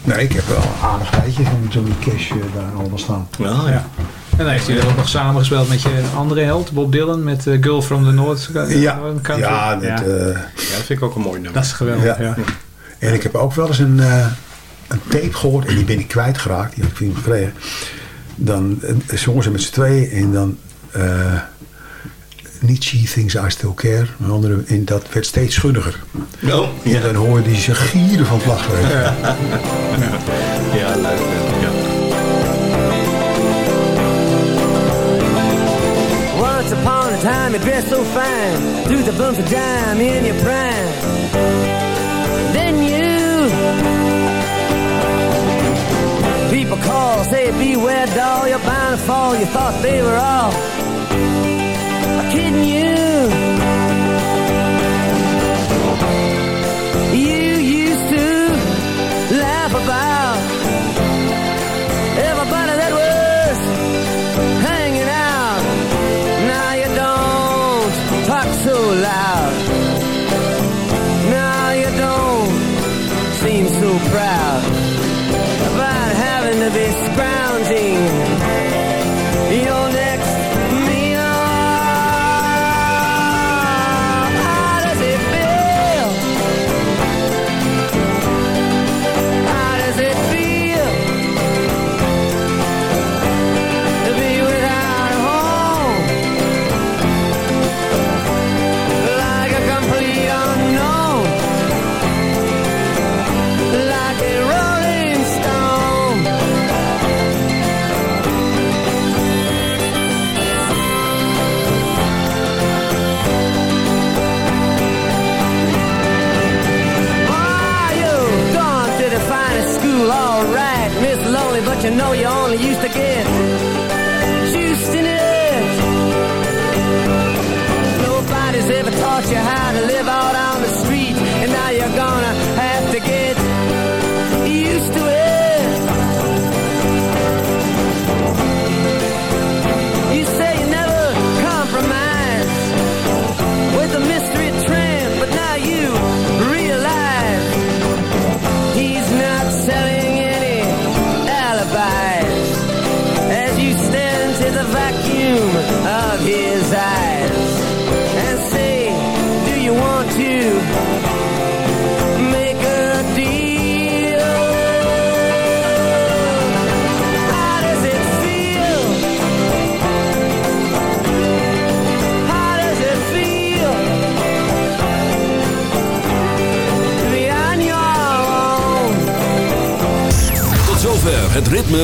Nee, ik heb wel een aardig rijtje van Johnny Cash eh, daar allemaal staan. Wel, ja. En dan heeft hij ook nog samengespeeld met je andere held, Bob Dylan, met eh, Girl from the North Ja, Country. ja, dat, ja. eh, ja, dat vind ik ook een mooi nummer. dat is geweldig. Ja. Ja. En ik heb ook wel eens een, eh, een tape gehoord en die ben ik kwijtgeraakt. Die had ik van gekregen. Dan eh, zongen ze met z'n tweeën en dan... Eh, uh, niet she things I still care. Een andere, en dat werd steeds schuddiger. No, yeah. En dan hoorde hij ze gieren van het ja, ja. ja leuk. Ja. Once upon a time you dressed so fine. Through the bumps of dime in your prime. Because call, say beware doll, you're bound to fall. You thought they were all